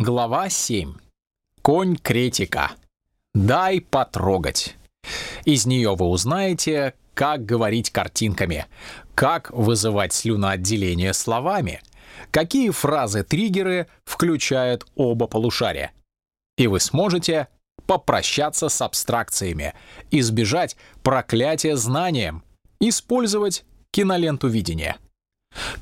Глава 7. Конь Кретика. Дай потрогать. Из нее вы узнаете, как говорить картинками, как вызывать слюноотделение словами, какие фразы-триггеры включают оба полушария. И вы сможете попрощаться с абстракциями, избежать проклятия знанием, использовать киноленту видения.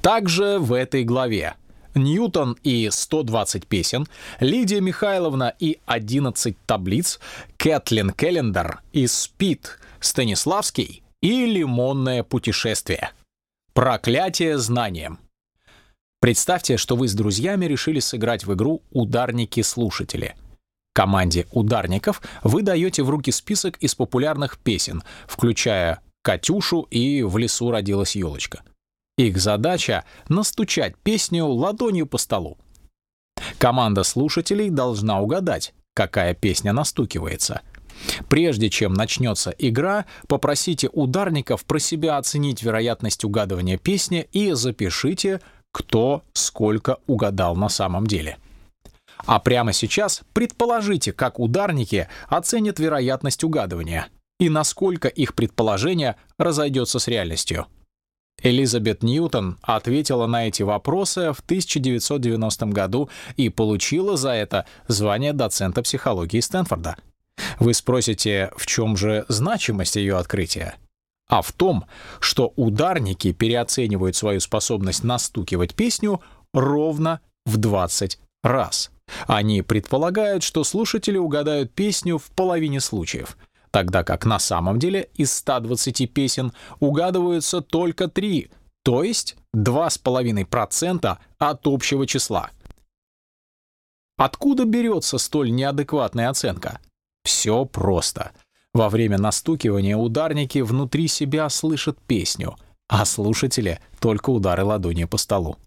Также в этой главе Ньютон и 120 песен, Лидия Михайловна и 11 таблиц, Кэтлин Келлендер и Спит, Станиславский и Лимонное путешествие. Проклятие знанием. Представьте, что вы с друзьями решили сыграть в игру «Ударники-слушатели». Команде ударников вы даете в руки список из популярных песен, включая «Катюшу» и «В лесу родилась елочка». Их задача — настучать песню ладонью по столу. Команда слушателей должна угадать, какая песня настукивается. Прежде чем начнется игра, попросите ударников про себя оценить вероятность угадывания песни и запишите, кто сколько угадал на самом деле. А прямо сейчас предположите, как ударники оценят вероятность угадывания и насколько их предположение разойдется с реальностью. Элизабет Ньютон ответила на эти вопросы в 1990 году и получила за это звание доцента психологии Стэнфорда. Вы спросите, в чем же значимость ее открытия? А в том, что ударники переоценивают свою способность настукивать песню ровно в 20 раз. Они предполагают, что слушатели угадают песню в половине случаев — тогда как на самом деле из 120 песен угадываются только 3, то есть 2,5% от общего числа. Откуда берется столь неадекватная оценка? Все просто. Во время настукивания ударники внутри себя слышат песню, а слушатели — только удары ладони по столу.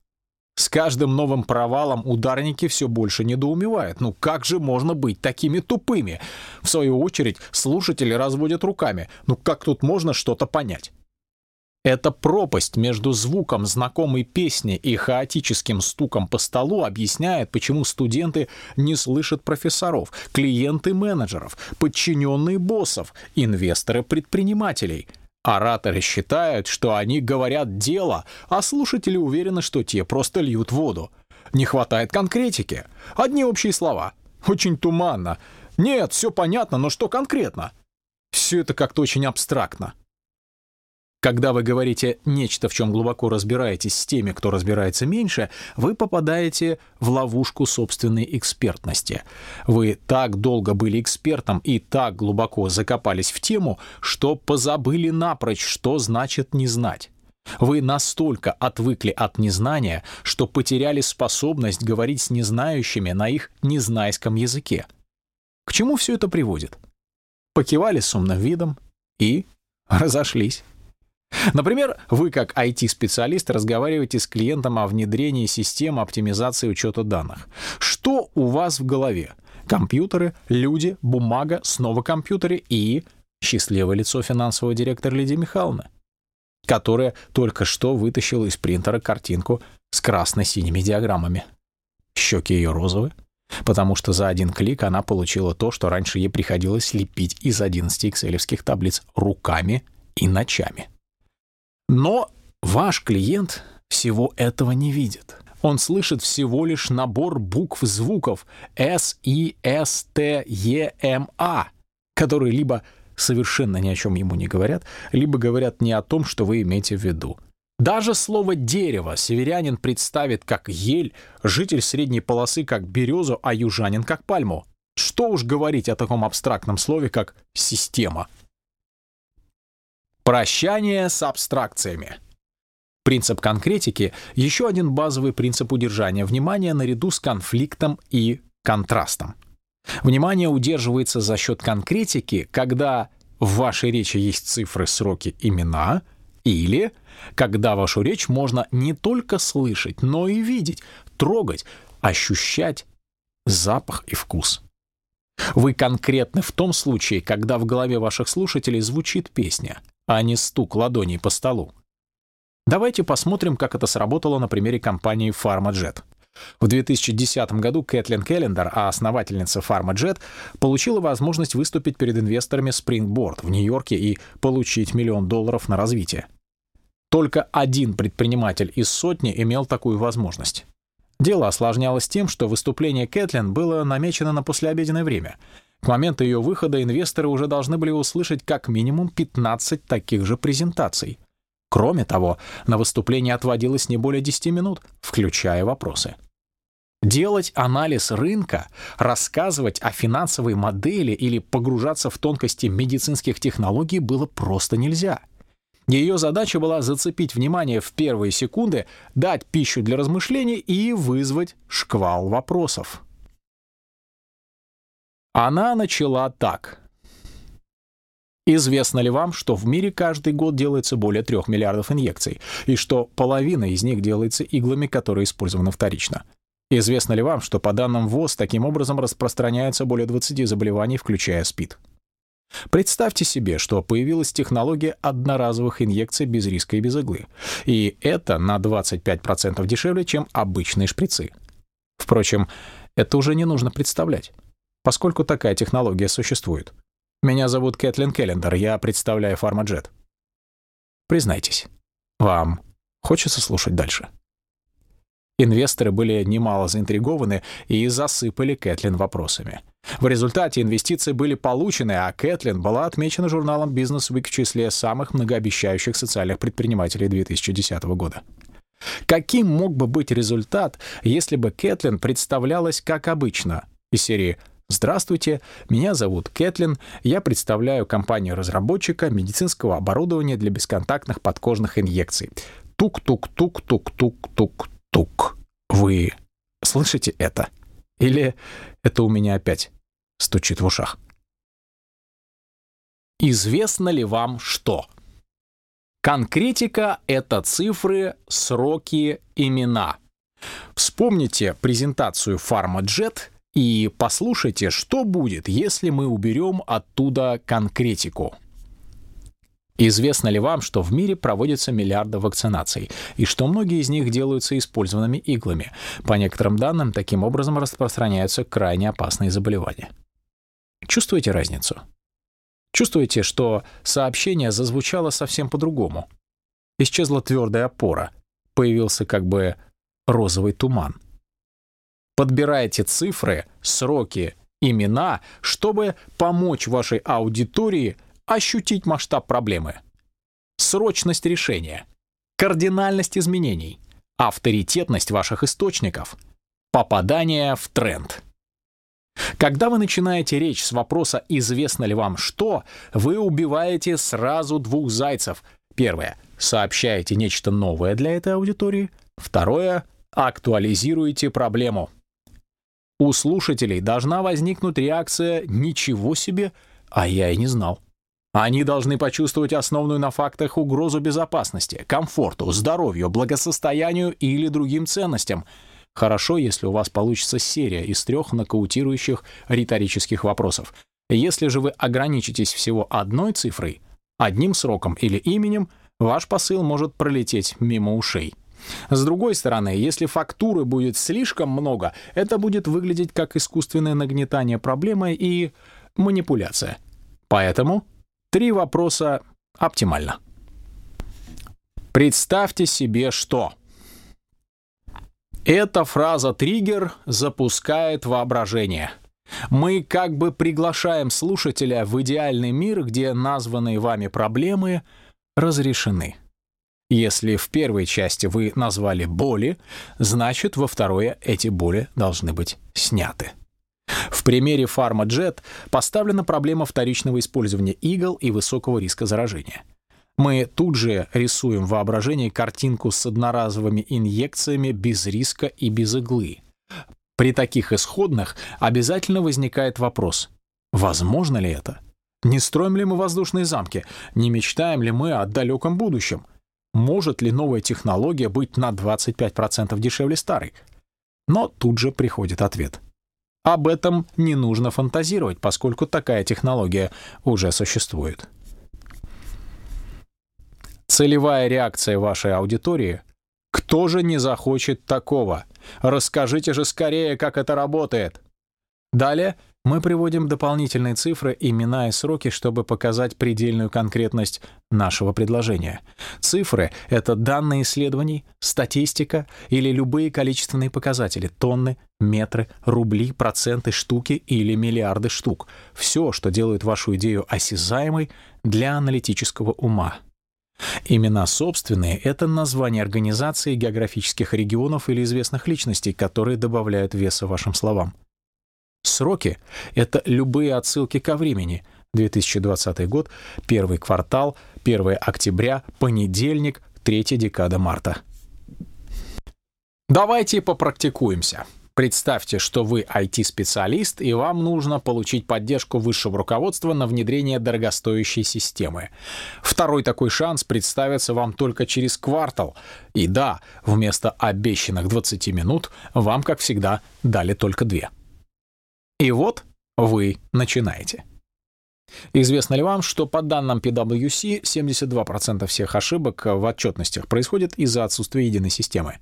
С каждым новым провалом ударники все больше недоумевают. Ну как же можно быть такими тупыми? В свою очередь, слушатели разводят руками. Ну как тут можно что-то понять? Эта пропасть между звуком знакомой песни и хаотическим стуком по столу объясняет, почему студенты не слышат профессоров, клиенты менеджеров, подчиненные боссов, инвесторы предпринимателей — Ораторы считают, что они говорят дело, а слушатели уверены, что те просто льют воду. Не хватает конкретики. Одни общие слова. Очень туманно. Нет, все понятно, но что конкретно? Все это как-то очень абстрактно. Когда вы говорите нечто, в чем глубоко разбираетесь с теми, кто разбирается меньше, вы попадаете в ловушку собственной экспертности. Вы так долго были экспертом и так глубоко закопались в тему, что позабыли напрочь, что значит не знать. Вы настолько отвыкли от незнания, что потеряли способность говорить с незнающими на их незнайском языке. К чему все это приводит? Покивали с умным видом и разошлись. Например, вы как IT-специалист разговариваете с клиентом о внедрении системы оптимизации учета данных. Что у вас в голове? Компьютеры, люди, бумага, снова компьютеры и счастливое лицо финансового директора Лидии Михайловны, которая только что вытащила из принтера картинку с красно-синими диаграммами. Щеки ее розовые, потому что за один клик она получила то, что раньше ей приходилось лепить из 11 экселевских таблиц руками и ночами. Но ваш клиент всего этого не видит. Он слышит всего лишь набор букв звуков S, I, S, T, E, M, A, которые либо совершенно ни о чем ему не говорят, либо говорят не о том, что вы имеете в виду. Даже слово «дерево» северянин представит как ель, житель средней полосы как березу, а южанин как пальму. Что уж говорить о таком абстрактном слове, как «система». Прощание с абстракциями. Принцип конкретики — еще один базовый принцип удержания внимания наряду с конфликтом и контрастом. Внимание удерживается за счет конкретики, когда в вашей речи есть цифры, сроки, имена, или когда вашу речь можно не только слышать, но и видеть, трогать, ощущать запах и вкус. Вы конкретны в том случае, когда в голове ваших слушателей звучит песня — а не стук ладоней по столу. Давайте посмотрим, как это сработало на примере компании PharmaJet. В 2010 году Кэтлин Келлендер, а основательница PharmaJet, получила возможность выступить перед инвесторами Springboard в Нью-Йорке и получить миллион долларов на развитие. Только один предприниматель из сотни имел такую возможность. Дело осложнялось тем, что выступление Кэтлин было намечено на послеобеденное время. К моменту ее выхода инвесторы уже должны были услышать как минимум 15 таких же презентаций. Кроме того, на выступление отводилось не более 10 минут, включая вопросы. Делать анализ рынка, рассказывать о финансовой модели или погружаться в тонкости медицинских технологий было просто нельзя. Ее задача была зацепить внимание в первые секунды, дать пищу для размышлений и вызвать шквал вопросов. Она начала так. Известно ли вам, что в мире каждый год делается более 3 миллиардов инъекций, и что половина из них делается иглами, которые использованы вторично? Известно ли вам, что по данным ВОЗ таким образом распространяется более 20 заболеваний, включая СПИД? Представьте себе, что появилась технология одноразовых инъекций без риска и без иглы. И это на 25% дешевле, чем обычные шприцы. Впрочем, это уже не нужно представлять, поскольку такая технология существует. Меня зовут Кэтлин Келлендер, я представляю Фармаджет. Признайтесь, вам хочется слушать дальше? Инвесторы были немало заинтригованы и засыпали Кэтлин вопросами. В результате инвестиции были получены, а Кэтлин была отмечена журналом Business Week в числе самых многообещающих социальных предпринимателей 2010 года. Каким мог бы быть результат, если бы Кэтлин представлялась как обычно, из серии Здравствуйте, меня зовут Кэтлин, я представляю компанию-разработчика медицинского оборудования для бесконтактных подкожных инъекций. Тук-тук-тук-тук-тук-тук. Вы слышите это? Или это у меня опять стучит в ушах? Известно ли вам что? Конкретика — это цифры, сроки, имена. Вспомните презентацию PharmaJet и послушайте, что будет, если мы уберем оттуда конкретику. Известно ли вам, что в мире проводятся миллиарды вакцинаций, и что многие из них делаются использованными иглами? По некоторым данным, таким образом распространяются крайне опасные заболевания. Чувствуете разницу? Чувствуете, что сообщение зазвучало совсем по-другому? Исчезла твердая опора, появился как бы розовый туман — Подбирайте цифры, сроки, имена, чтобы помочь вашей аудитории ощутить масштаб проблемы. Срочность решения, кардинальность изменений, авторитетность ваших источников, попадание в тренд. Когда вы начинаете речь с вопроса «известно ли вам что?», вы убиваете сразу двух зайцев. Первое — сообщаете нечто новое для этой аудитории. Второе — актуализируете проблему. У слушателей должна возникнуть реакция «ничего себе», а я и не знал. Они должны почувствовать основную на фактах угрозу безопасности, комфорту, здоровью, благосостоянию или другим ценностям. Хорошо, если у вас получится серия из трех нокаутирующих риторических вопросов. Если же вы ограничитесь всего одной цифрой, одним сроком или именем, ваш посыл может пролететь мимо ушей. С другой стороны, если фактуры будет слишком много, это будет выглядеть как искусственное нагнетание проблемы и манипуляция. Поэтому три вопроса оптимально. Представьте себе, что эта фраза-триггер запускает воображение. Мы как бы приглашаем слушателя в идеальный мир, где названные вами проблемы разрешены. Если в первой части вы назвали боли, значит во второй эти боли должны быть сняты. В примере PharmaJet поставлена проблема вторичного использования игл и высокого риска заражения. Мы тут же рисуем в воображении картинку с одноразовыми инъекциями без риска и без иглы. При таких исходных обязательно возникает вопрос, возможно ли это? Не строим ли мы воздушные замки? Не мечтаем ли мы о далеком будущем? Может ли новая технология быть на 25% дешевле старой. Но тут же приходит ответ. Об этом не нужно фантазировать, поскольку такая технология уже существует. Целевая реакция вашей аудитории Кто же не захочет такого? Расскажите же скорее, как это работает. Далее мы приводим дополнительные цифры, имена и сроки, чтобы показать предельную конкретность нашего предложения. Цифры — это данные исследований, статистика или любые количественные показатели — тонны, метры, рубли, проценты, штуки или миллиарды штук. Все, что делает вашу идею осязаемой для аналитического ума. Имена собственные — это название организации, географических регионов или известных личностей, которые добавляют веса вашим словам. Сроки — это любые отсылки ко времени. 2020 год, первый квартал, 1 октября, понедельник, третья декада марта. Давайте попрактикуемся. Представьте, что вы IT-специалист, и вам нужно получить поддержку высшего руководства на внедрение дорогостоящей системы. Второй такой шанс представится вам только через квартал. И да, вместо обещанных 20 минут вам, как всегда, дали только две. И вот вы начинаете. Известно ли вам, что по данным PwC 72% всех ошибок в отчетностях происходит из-за отсутствия единой системы?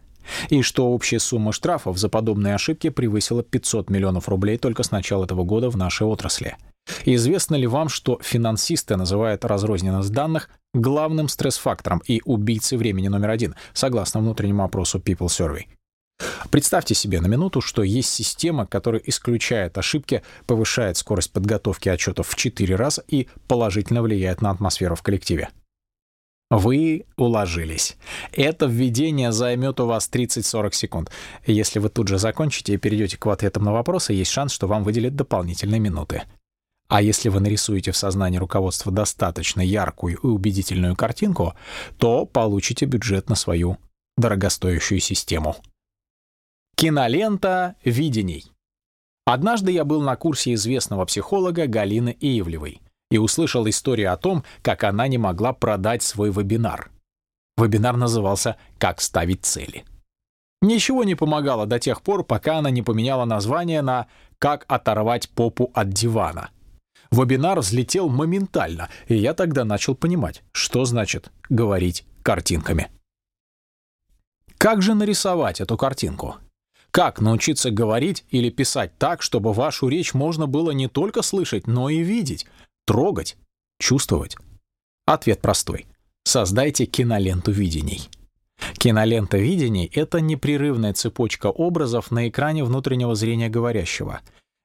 И что общая сумма штрафов за подобные ошибки превысила 500 миллионов рублей только с начала этого года в нашей отрасли? Известно ли вам, что финансисты называют разрозненность данных главным стресс-фактором и убийцей времени номер один, согласно внутреннему опросу People Survey? Представьте себе на минуту, что есть система, которая исключает ошибки, повышает скорость подготовки отчетов в 4 раза и положительно влияет на атмосферу в коллективе. Вы уложились. Это введение займет у вас 30-40 секунд. Если вы тут же закончите и перейдете к ответам на вопросы, есть шанс, что вам выделят дополнительные минуты. А если вы нарисуете в сознании руководства достаточно яркую и убедительную картинку, то получите бюджет на свою дорогостоящую систему. Кинолента видений. Однажды я был на курсе известного психолога Галины Иевлевой и услышал историю о том, как она не могла продать свой вебинар. Вебинар назывался «Как ставить цели». Ничего не помогало до тех пор, пока она не поменяла название на «Как оторвать попу от дивана». Вебинар взлетел моментально, и я тогда начал понимать, что значит говорить картинками. Как же нарисовать эту картинку? Как научиться говорить или писать так, чтобы вашу речь можно было не только слышать, но и видеть, трогать, чувствовать? Ответ простой. Создайте киноленту видений. Кинолента видений — это непрерывная цепочка образов на экране внутреннего зрения говорящего.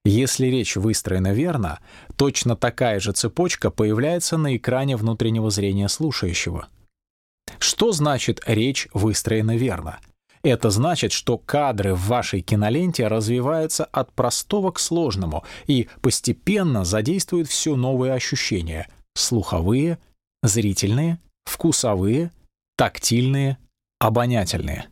Если речь выстроена верно, точно такая же цепочка появляется на экране внутреннего зрения слушающего. Что значит «речь выстроена верно»? Это значит, что кадры в вашей киноленте развиваются от простого к сложному и постепенно задействуют все новые ощущения — слуховые, зрительные, вкусовые, тактильные, обонятельные.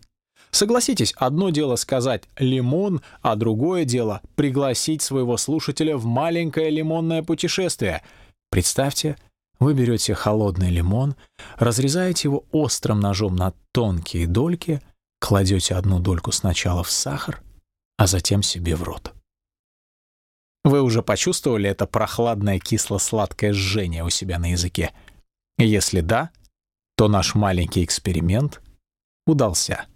Согласитесь, одно дело сказать «лимон», а другое дело — пригласить своего слушателя в маленькое лимонное путешествие. Представьте, вы берете холодный лимон, разрезаете его острым ножом на тонкие дольки — Кладете одну дольку сначала в сахар, а затем себе в рот. Вы уже почувствовали это прохладное кисло-сладкое жжение у себя на языке? Если да, то наш маленький эксперимент удался.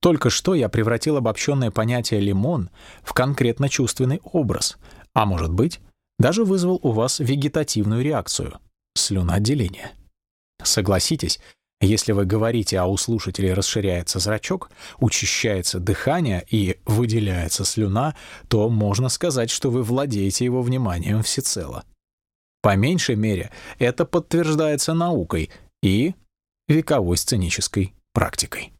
Только что я превратил обобщенное понятие «лимон» в конкретно чувственный образ, а может быть, даже вызвал у вас вегетативную реакцию — слюноотделение. Согласитесь, если вы говорите, а у слушателей расширяется зрачок, учащается дыхание и выделяется слюна, то можно сказать, что вы владеете его вниманием всецело. По меньшей мере, это подтверждается наукой и вековой сценической практикой.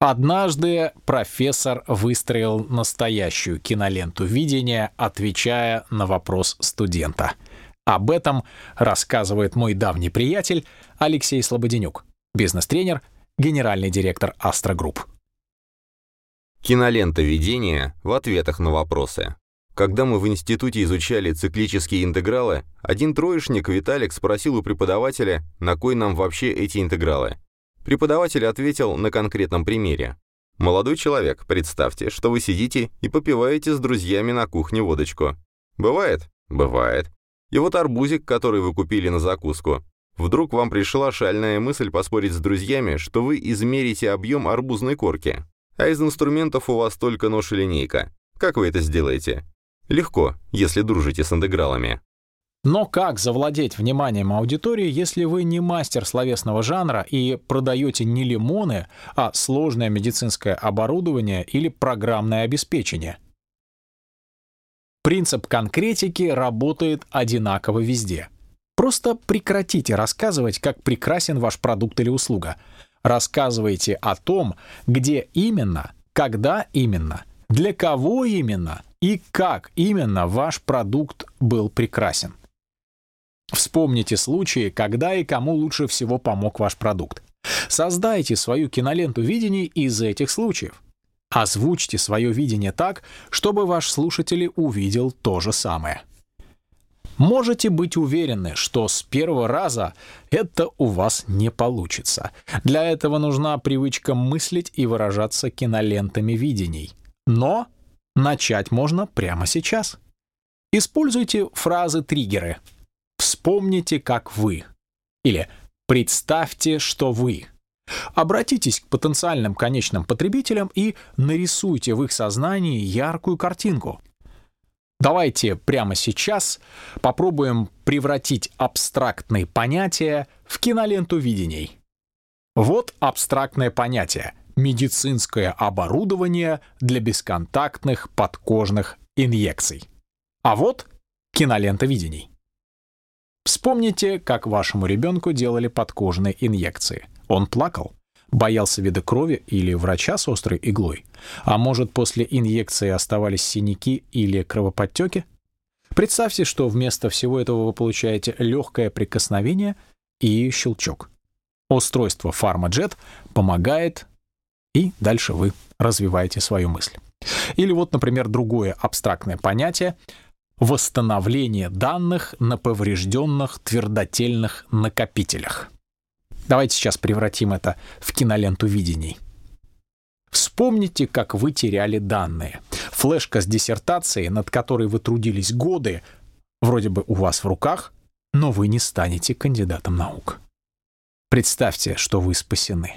Однажды профессор выстроил настоящую киноленту видения, отвечая на вопрос студента — об этом рассказывает мой давний приятель Алексей Слободенюк, бизнес-тренер, генеральный директор Group. Кинолента видения в ответах на вопросы. Когда мы в институте изучали циклические интегралы, один троечник Виталик спросил у преподавателя, на кой нам вообще эти интегралы. Преподаватель ответил на конкретном примере. «Молодой человек, представьте, что вы сидите и попиваете с друзьями на кухне водочку. Бывает? Бывает. И вот арбузик, который вы купили на закуску. Вдруг вам пришла шальная мысль поспорить с друзьями, что вы измерите объем арбузной корки, а из инструментов у вас только нож и линейка. Как вы это сделаете? Легко, если дружите с интегралами. Но как завладеть вниманием аудитории, если вы не мастер словесного жанра и продаете не лимоны, а сложное медицинское оборудование или программное обеспечение? Принцип конкретики работает одинаково везде. Просто прекратите рассказывать, как прекрасен ваш продукт или услуга. Рассказывайте о том, где именно, когда именно, для кого именно и как именно ваш продукт был прекрасен. Вспомните случаи, когда и кому лучше всего помог ваш продукт. Создайте свою киноленту видений из этих случаев. Озвучьте свое видение так, чтобы ваш слушатель увидел то же самое. Можете быть уверены, что с первого раза это у вас не получится. Для этого нужна привычка мыслить и выражаться кинолентами видений. Но начать можно прямо сейчас. Используйте фразы-триггеры — Вспомните, как вы. Или представьте, что вы. Обратитесь к потенциальным конечным потребителям и нарисуйте в их сознании яркую картинку. Давайте прямо сейчас попробуем превратить абстрактные понятия в киноленту видений. Вот абстрактное понятие — медицинское оборудование для бесконтактных подкожных инъекций. А вот кинолента видений. Вспомните, как вашему ребенку делали подкожные инъекции. Он плакал, боялся вида крови или врача с острой иглой. А может, после инъекции оставались синяки или кровоподтеки? Представьте, что вместо всего этого вы получаете легкое прикосновение и щелчок. Устройство PharmaJet помогает, и дальше вы развиваете свою мысль. Или вот, например, другое абстрактное понятие восстановление данных на поврежденных твердотельных накопителях. Давайте сейчас превратим это в киноленту видений. Вспомните, как вы теряли данные. Флешка с диссертацией, над которой вы трудились годы, вроде бы у вас в руках, но вы не станете кандидатом наук. Представьте, что вы спасены.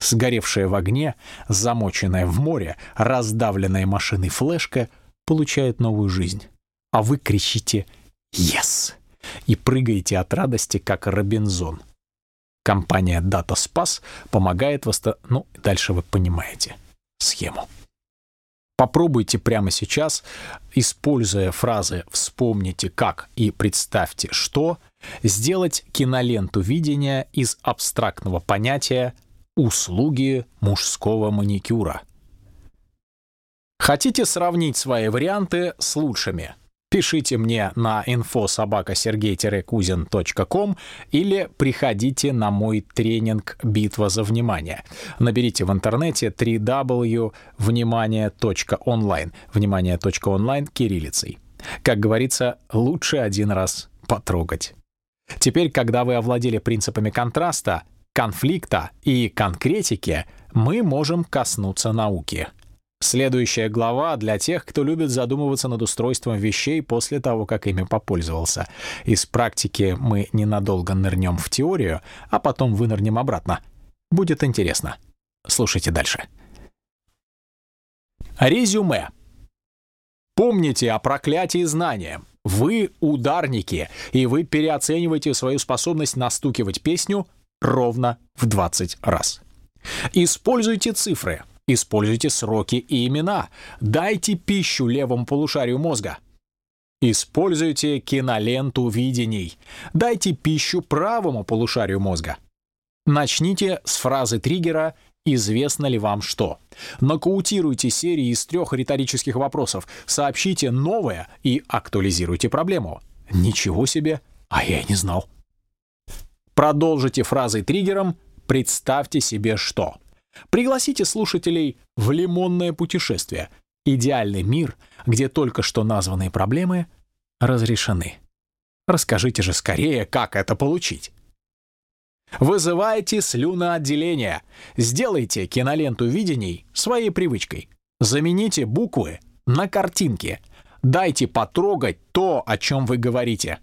Сгоревшая в огне, замоченная в море, раздавленная машиной флешка получает новую жизнь а вы кричите «Yes!» и прыгаете от радости, как Робинзон. Компания DataSpace помогает восто... Ну, дальше вы понимаете схему. Попробуйте прямо сейчас, используя фразы «вспомните как» и «представьте что», сделать киноленту видения из абстрактного понятия «услуги мужского маникюра». Хотите сравнить свои варианты с лучшими? Пишите мне на info.sobaka.sergey-kuzin.com или приходите на мой тренинг «Битва за внимание». Наберите в интернете www.внимание.онлайн. Внимание.онлайн кириллицей. Как говорится, лучше один раз потрогать. Теперь, когда вы овладели принципами контраста, конфликта и конкретики, мы можем коснуться науки — Следующая глава для тех, кто любит задумываться над устройством вещей после того, как ими попользовался. Из практики мы ненадолго нырнем в теорию, а потом вынырнем обратно. Будет интересно. Слушайте дальше. Резюме. Помните о проклятии знания. Вы ударники, и вы переоцениваете свою способность настукивать песню ровно в 20 раз. Используйте цифры — Используйте сроки и имена. Дайте пищу левому полушарию мозга. Используйте киноленту видений. Дайте пищу правому полушарию мозга. Начните с фразы триггера «Известно ли вам что?». Нокаутируйте серии из трех риторических вопросов, сообщите новое и актуализируйте проблему. Ничего себе, а я не знал. Продолжите фразой триггером «Представьте себе что?». Пригласите слушателей в лимонное путешествие, идеальный мир, где только что названные проблемы разрешены. Расскажите же скорее, как это получить. Вызывайте слюноотделение. Сделайте киноленту видений своей привычкой. Замените буквы на картинки. Дайте потрогать то, о чем вы говорите.